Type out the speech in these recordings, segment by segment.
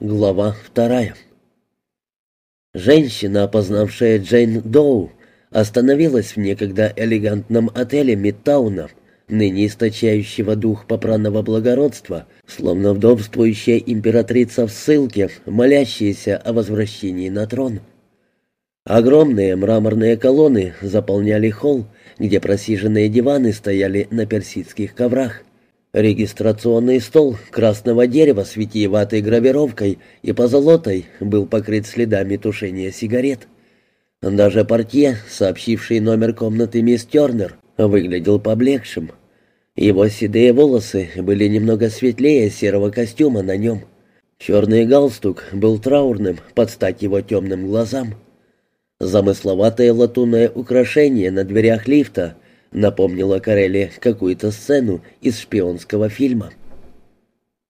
Глава вторая. Женщина, опознавшая Джейн Доу, остановилась в некогда элегантном отеле Мидтауна, ныне источающего дух попранного благородства, словно вдовствующая императрица в ссылке, молящаяся о возвращении на трон. Огромные мраморные колонны заполняли холл, где просиженные диваны стояли на персидских коврах. Регистрационный стол красного дерева с витиеватой гравировкой и позолотой был покрыт следами тушения сигарет. Даже портье, сообщивший номер комнаты мисс Тернер, выглядел поблекшим. Его седые волосы были немного светлее серого костюма на нем. Черный галстук был траурным под стать его темным глазам. Замысловатое латунное украшение на дверях лифта — напомнила Карелли какую-то сцену из шпионского фильма.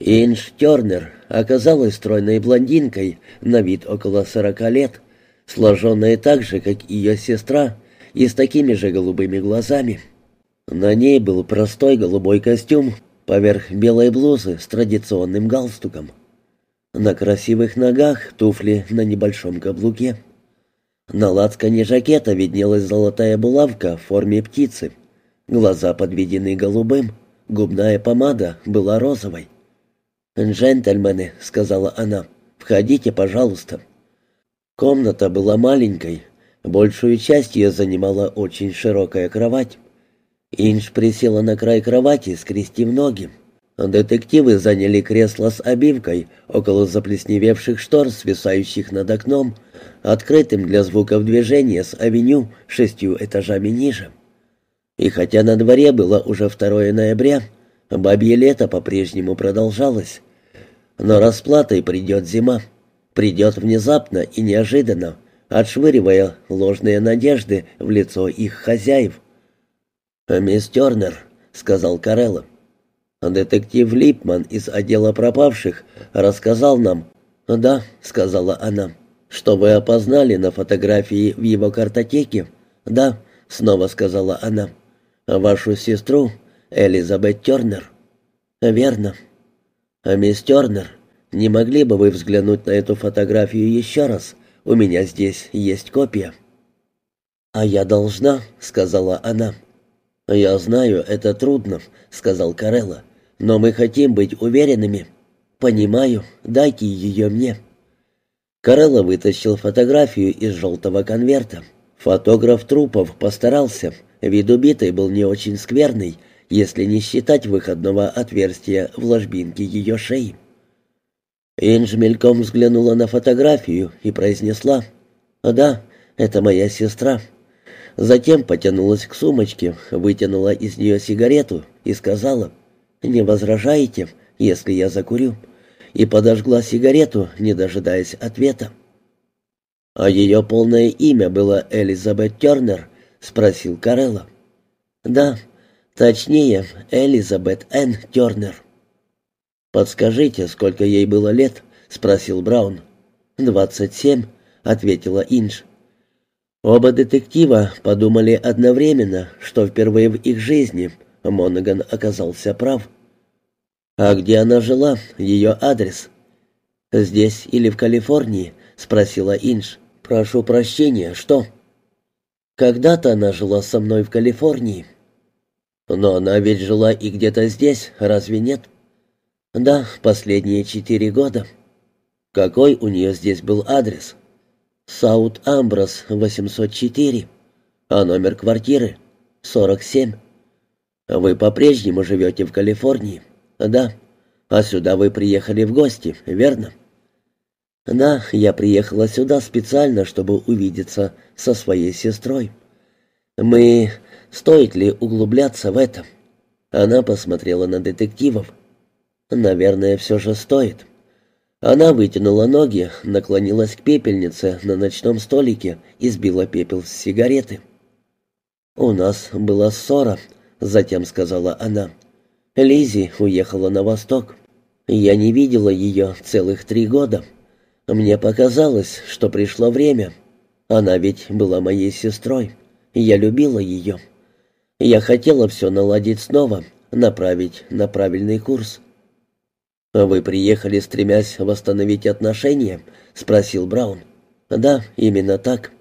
Инж Тернер оказалась стройной блондинкой, на вид около сорока лет, сложенная так же, как ее сестра, и с такими же голубыми глазами. На ней был простой голубой костюм поверх белой блузы с традиционным галстуком. На красивых ногах туфли на небольшом каблуке. На лацкане жакета виднелась золотая булавка в форме птицы. Глаза подведены голубым, губная помада была розовой. «Джентльмены», — сказала она, — «входите, пожалуйста». Комната была маленькой, большую часть ее занимала очень широкая кровать. Инж присела на край кровати, скрестив ноги. Детективы заняли кресло с обивкой около заплесневевших штор, свисающих над окном, открытым для звуков движения с авеню шестью этажами ниже. И хотя на дворе было уже 2 ноября, бабье лето по-прежнему продолжалось. Но расплатой придет зима. Придет внезапно и неожиданно, отшвыривая ложные надежды в лицо их хозяев. «Мисс Тернер», — сказал Карелло, Детектив Липман из отдела пропавших рассказал нам. «Да», — сказала она, — «что вы опознали на фотографии в его картотеке?» «Да», — снова сказала она, — «вашу сестру, Элизабет Тернер». «Верно». «А мисс Тернер, не могли бы вы взглянуть на эту фотографию еще раз? У меня здесь есть копия». «А я должна», — сказала она. «Я знаю, это трудно», — сказал Карелла. Но мы хотим быть уверенными. Понимаю, дайте ее мне». Карелла вытащил фотографию из желтого конверта. Фотограф трупов постарался. Вид убитой был не очень скверный, если не считать выходного отверстия в ложбинке ее шеи. Инж мельком взглянула на фотографию и произнесла «Да, это моя сестра». Затем потянулась к сумочке, вытянула из нее сигарету и сказала «Не возражаете, если я закурю?» и подожгла сигарету, не дожидаясь ответа. «А ее полное имя было Элизабет Тернер?» — спросил Карелла. «Да, точнее, Элизабет Н. Тернер». «Подскажите, сколько ей было лет?» — спросил Браун. «Двадцать семь», — ответила Инж. Оба детектива подумали одновременно, что впервые в их жизни Монаган оказался прав. «А где она жила? Ее адрес?» «Здесь или в Калифорнии?» — спросила Инж. «Прошу прощения, что?» «Когда-то она жила со мной в Калифорнии». «Но она ведь жила и где-то здесь, разве нет?» «Да, последние четыре года». «Какой у нее здесь был адрес?» «Саут Амброс, 804». «А номер квартиры?» «47». «Вы по-прежнему живете в Калифорнии?» «Да. А сюда вы приехали в гости, верно?» «Да, я приехала сюда специально, чтобы увидеться со своей сестрой. Мы... Стоит ли углубляться в это?» Она посмотрела на детективов. «Наверное, все же стоит». Она вытянула ноги, наклонилась к пепельнице на ночном столике и сбила пепел с сигареты. «У нас была ссора», — затем сказала она. Лизи уехала на восток. Я не видела ее целых три года. Мне показалось, что пришло время. Она ведь была моей сестрой. Я любила ее. Я хотела все наладить снова, направить на правильный курс. «Вы приехали, стремясь восстановить отношения?» — спросил Браун. «Да, именно так».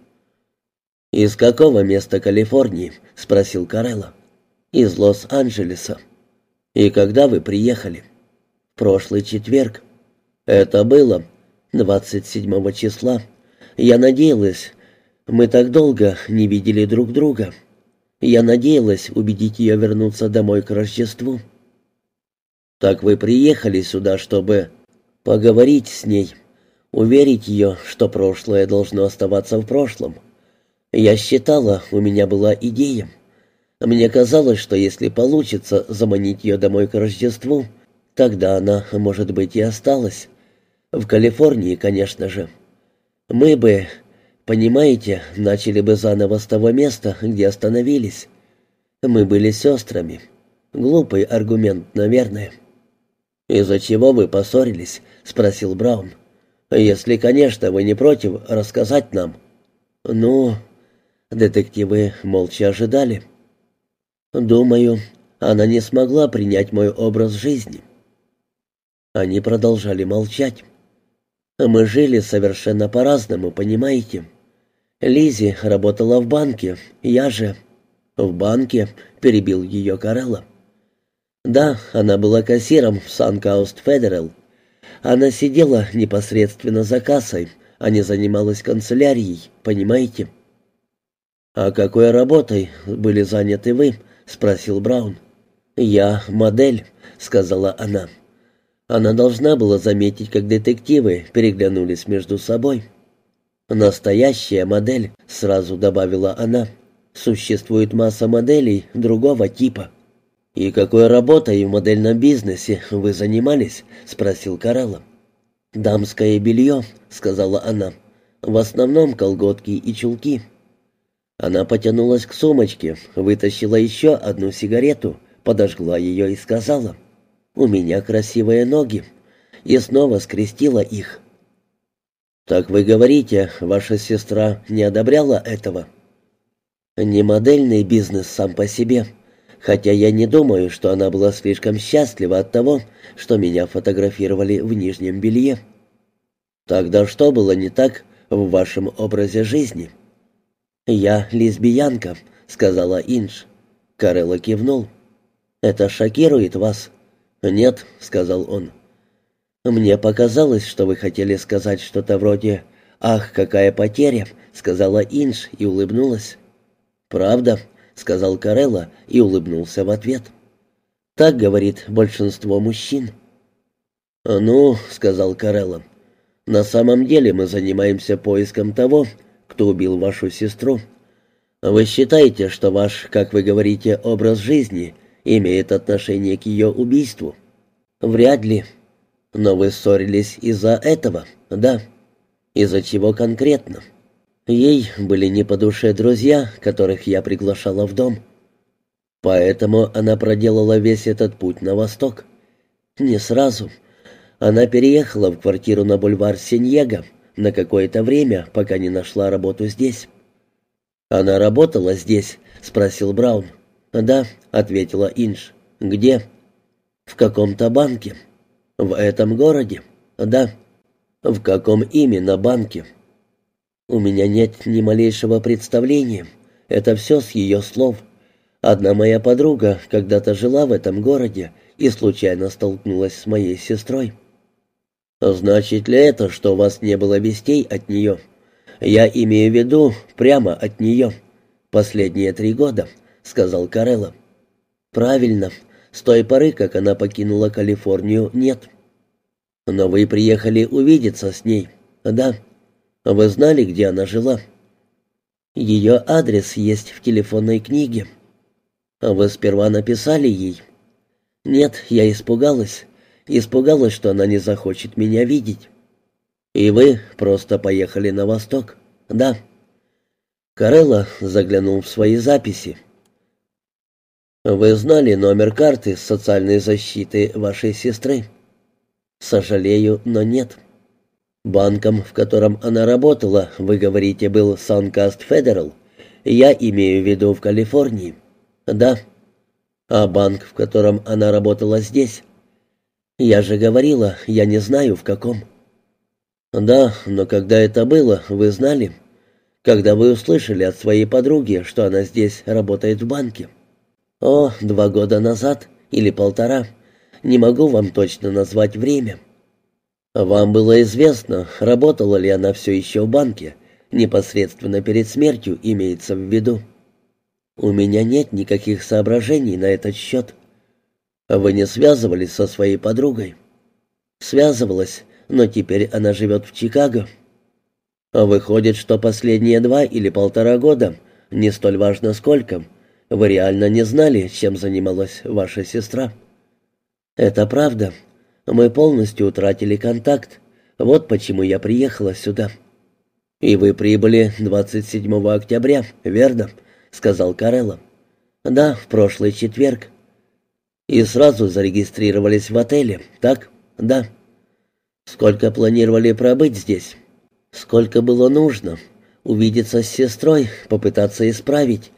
«Из какого места Калифорнии?» — спросил Карелла. «Из Лос-Анджелеса». «И когда вы приехали?» «Прошлый четверг». «Это было 27 числа. Я надеялась. Мы так долго не видели друг друга. Я надеялась убедить ее вернуться домой к Рождеству». «Так вы приехали сюда, чтобы поговорить с ней, уверить ее, что прошлое должно оставаться в прошлом. Я считала, у меня была идея. Мне казалось, что если получится заманить ее домой к Рождеству, тогда она, может быть, и осталась. В Калифорнии, конечно же. Мы бы, понимаете, начали бы заново с того места, где остановились. Мы были сестрами. Глупый аргумент, наверное». «Из-за чего вы поссорились?» — спросил Браун. «Если, конечно, вы не против рассказать нам». «Ну...» Детективы молча ожидали. «Думаю, она не смогла принять мой образ жизни». Они продолжали молчать. «Мы жили совершенно по-разному, понимаете? Лизи работала в банке, я же...» «В банке?» — перебил ее Карелла. Да, она была кассиром в Санкауст Федерал. Она сидела непосредственно за кассой, а не занималась канцелярией, понимаете? «А какой работой были заняты вы?» — спросил Браун. «Я модель», — сказала она. Она должна была заметить, как детективы переглянулись между собой. «Настоящая модель», — сразу добавила она. «Существует масса моделей другого типа». «И какой работой в модельном бизнесе вы занимались?» — спросил Карелла. «Дамское белье», — сказала она. «В основном колготки и чулки». Она потянулась к сумочке, вытащила еще одну сигарету, подожгла ее и сказала. «У меня красивые ноги». И снова скрестила их. «Так вы говорите, ваша сестра не одобряла этого?» «Не модельный бизнес сам по себе», хотя я не думаю, что она была слишком счастлива от того, что меня фотографировали в нижнем белье. Тогда что было не так в вашем образе жизни? «Я лесбиянка», — сказала Инж. Карелла кивнул. «Это шокирует вас?» «Нет», — сказал он. «Мне показалось, что вы хотели сказать что-то вроде «Ах, какая потеря», — сказала Инж и улыбнулась. «Правда?» — сказал Карелла и улыбнулся в ответ. «Так говорит большинство мужчин». «Ну», — сказал Карелла, — «на самом деле мы занимаемся поиском того, кто убил вашу сестру. Вы считаете, что ваш, как вы говорите, образ жизни имеет отношение к ее убийству?» «Вряд ли. Но вы ссорились из-за этого, да? Из-за чего конкретно?» Ей были не по душе друзья, которых я приглашала в дом. Поэтому она проделала весь этот путь на восток. Не сразу. Она переехала в квартиру на бульвар Синьего на какое-то время, пока не нашла работу здесь. «Она работала здесь?» — спросил Браун. «Да», — ответила Инж. «Где?» «В каком-то банке». «В этом городе?» «Да». «В каком именно банке?» У меня нет ни малейшего представления. Это все с ее слов. Одна моя подруга когда-то жила в этом городе и случайно столкнулась с моей сестрой. Значит ли это, что у вас не было вестей от нее? Я имею в виду прямо от нее. Последние три года, сказал Карелла. Правильно. С той поры, как она покинула Калифорнию, нет. Но вы приехали увидеться с ней. Да. Вы знали, где она жила? Ее адрес есть в телефонной книге. Вы сперва написали ей? Нет, я испугалась. Испугалась, что она не захочет меня видеть. И вы просто поехали на восток? Да. Карелла заглянул в свои записи. Вы знали номер карты социальной защиты вашей сестры? Сожалею, но нет. Банком, в котором она работала, вы говорите, был Suncast Federal. Я имею в виду в Калифорнии. Да. А банк, в котором она работала здесь? «Я же говорила, я не знаю, в каком». «Да, но когда это было, вы знали?» «Когда вы услышали от своей подруги, что она здесь работает в банке?» «О, два года назад или полтора. Не могу вам точно назвать время». «Вам было известно, работала ли она все еще в банке?» «Непосредственно перед смертью имеется в виду». «У меня нет никаких соображений на этот счет». «Вы не связывались со своей подругой?» «Связывалась, но теперь она живет в Чикаго». «Выходит, что последние два или полтора года, не столь важно сколько, вы реально не знали, чем занималась ваша сестра?» «Это правда. Мы полностью утратили контакт. Вот почему я приехала сюда». «И вы прибыли 27 октября, верно?» — сказал Карелло. «Да, в прошлый четверг». «И сразу зарегистрировались в отеле, так?» «Да». «Сколько планировали пробыть здесь?» «Сколько было нужно. Увидеться с сестрой, попытаться исправить,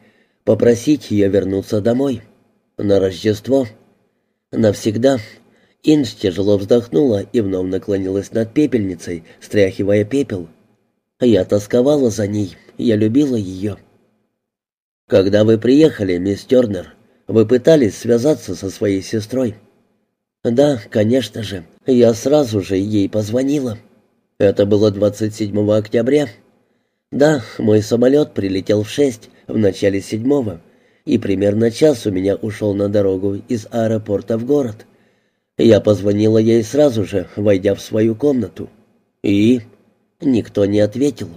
попросить ее вернуться домой. На Рождество. Навсегда». Инж тяжело вздохнула и вновь наклонилась над пепельницей, стряхивая пепел. Я тосковала за ней, я любила ее. «Когда вы приехали, мисс Тернер, вы пытались связаться со своей сестрой?» «Да, конечно же. Я сразу же ей позвонила». «Это было 27 октября?» «Да, мой самолет прилетел в шесть, в начале седьмого, и примерно час у меня ушел на дорогу из аэропорта в город. Я позвонила ей сразу же, войдя в свою комнату. И...» Никто не ответил.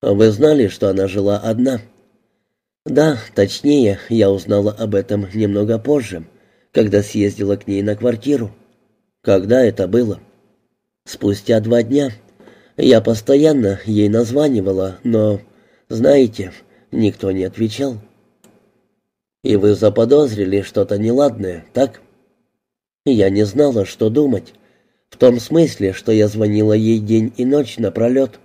«Вы знали, что она жила одна?» Да, точнее, я узнала об этом немного позже, когда съездила к ней на квартиру. Когда это было? Спустя два дня. Я постоянно ей названивала, но, знаете, никто не отвечал. И вы заподозрили что-то неладное, так? Я не знала, что думать. В том смысле, что я звонила ей день и ночь напролет.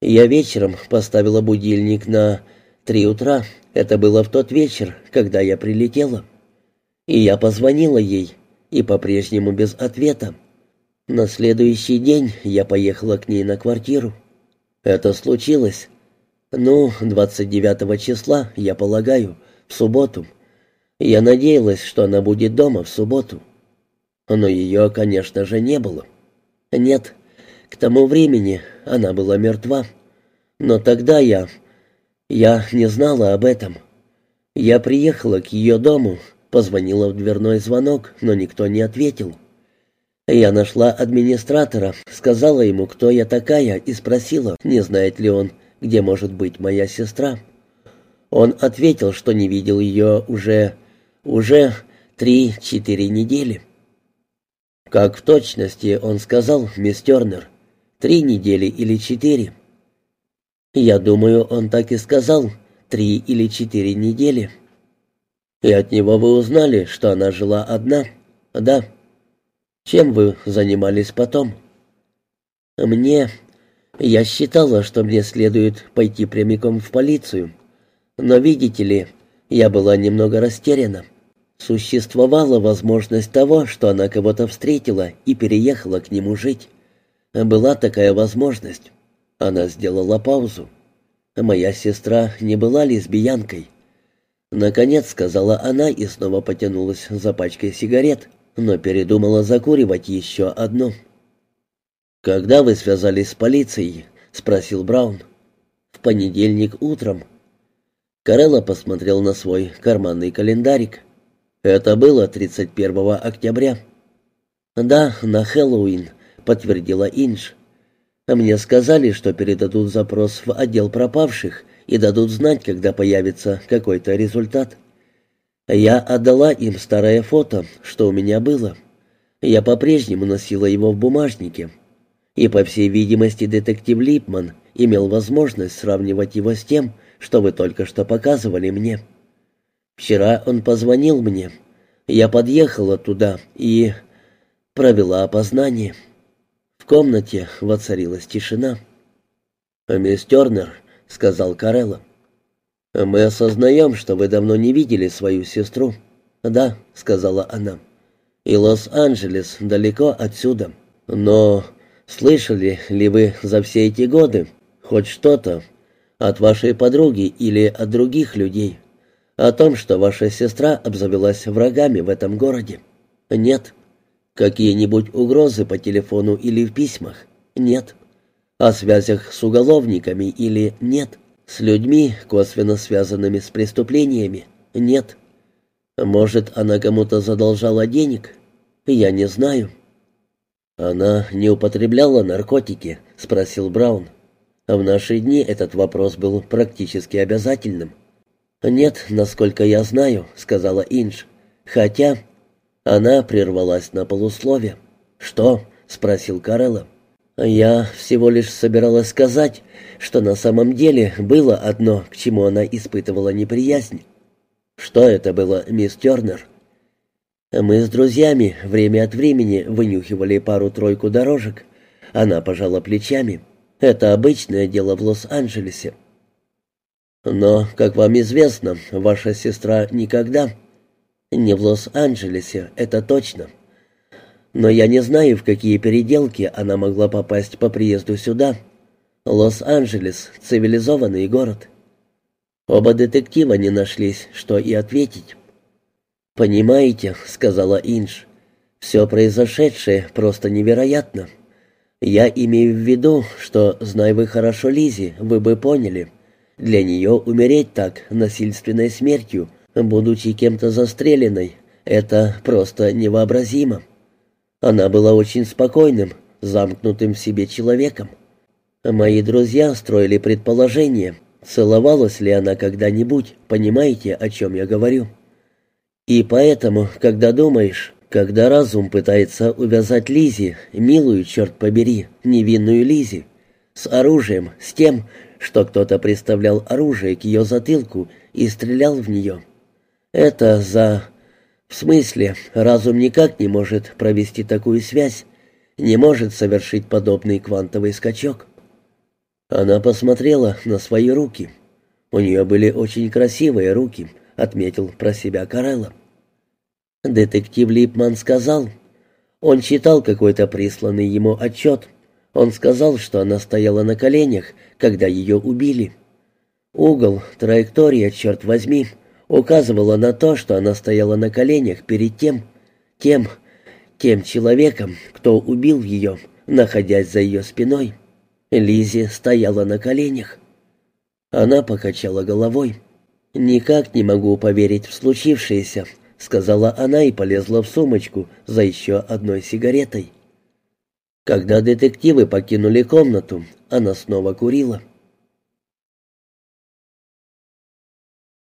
Я вечером поставила будильник на Три утра. Это было в тот вечер, когда я прилетела. И я позвонила ей, и по-прежнему без ответа. На следующий день я поехала к ней на квартиру. Это случилось, ну, 29 числа, я полагаю, в субботу. Я надеялась, что она будет дома в субботу. Но ее, конечно же, не было. Нет, к тому времени она была мертва. Но тогда я я не знала об этом. Я приехала к ее дому, позвонила в дверной звонок, но никто не ответил. Я нашла администратора, сказала ему, кто я такая, и спросила, не знает ли он, где может быть моя сестра. Он ответил, что не видел ее уже... уже три-четыре недели. Как в точности он сказал, мисс Тернер, три недели или четыре. Я думаю, он так и сказал, три или четыре недели. И от него вы узнали, что она жила одна? Да. Чем вы занимались потом? Мне... Я считала, что мне следует пойти прямиком в полицию. Но, видите ли, я была немного растеряна. Существовала возможность того, что она кого-то встретила и переехала к нему жить. Была такая возможность. Она сделала паузу. Моя сестра не была лесбиянкой. Наконец сказала она и снова потянулась за пачкой сигарет, но передумала закуривать еще одну. «Когда вы связались с полицией?» — спросил Браун. «В понедельник утром». Карелла посмотрел на свой карманный календарик. «Это было 31 октября». «Да, на Хэллоуин», — подтвердила Инж. Мне сказали, что передадут запрос в отдел пропавших и дадут знать, когда появится какой-то результат. Я отдала им старое фото, что у меня было. Я по-прежнему носила его в бумажнике. И, по всей видимости, детектив Липман имел возможность сравнивать его с тем, что вы только что показывали мне. Вчера он позвонил мне. Я подъехала туда и провела опознание. Комнате воцарилась тишина. «Мисс Тернер», — сказал Карелло, — «мы осознаем, что вы давно не видели свою сестру». «Да», — сказала она. И Лос-Анджелес далеко отсюда. Но слышали ли вы за все эти годы хоть что-то от вашей подруги или от других людей о том, что ваша сестра обзавелась врагами в этом городе? Нет. Какие-нибудь угрозы по телефону или в письмах? Нет. О связях с уголовниками или нет? С людьми, косвенно связанными с преступлениями? Нет. Может, она кому-то задолжала денег? Я не знаю. Она не употребляла наркотики, спросил Браун. В наши дни этот вопрос был практически обязательным. Нет, насколько я знаю, сказала Инж. Хотя она прервалась на полуслове. Что? спросил Карелла. Я всего лишь собиралась сказать, что на самом деле было одно, к чему она испытывала неприязнь. Что это было, мисс Тернер? Мы с друзьями время от времени вынюхивали пару-тройку дорожек. Она пожала плечами. Это обычное дело в Лос-Анджелесе. Но, как вам известно, ваша сестра никогда... Не в Лос-Анджелесе, это точно. Но я не знаю, в какие переделки она могла попасть по приезду сюда. Лос-Анджелес — цивилизованный город. Оба детектива не нашлись, что и ответить. «Понимаете», — сказала Инж, — «все произошедшее просто невероятно. Я имею в виду, что, зная вы хорошо Лизи, вы бы поняли. Для нее умереть так, насильственной смертью, будучи кем-то застреленной, это просто невообразимо. Она была очень спокойным, замкнутым в себе человеком. Мои друзья строили предположение, целовалась ли она когда-нибудь, понимаете, о чем я говорю?» И поэтому, когда думаешь, когда разум пытается увязать Лизи, милую, черт побери, невинную Лизи, с оружием, с тем, что кто-то приставлял оружие к ее затылку и стрелял в нее. Это за... В смысле, разум никак не может провести такую связь, не может совершить подобный квантовый скачок. Она посмотрела на свои руки. У нее были очень красивые руки — отметил про себя Карелла. Детектив Липман сказал, он читал какой-то присланный ему отчет. Он сказал, что она стояла на коленях, когда ее убили. Угол, траектория, черт возьми, указывала на то, что она стояла на коленях перед тем, тем, тем человеком, кто убил ее, находясь за ее спиной. Лизи стояла на коленях. Она покачала головой. «Никак не могу поверить в случившееся», — сказала она и полезла в сумочку за еще одной сигаретой. Когда детективы покинули комнату, она снова курила.